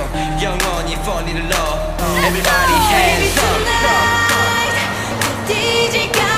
않고 영원히 funny love Everybody hands up, up.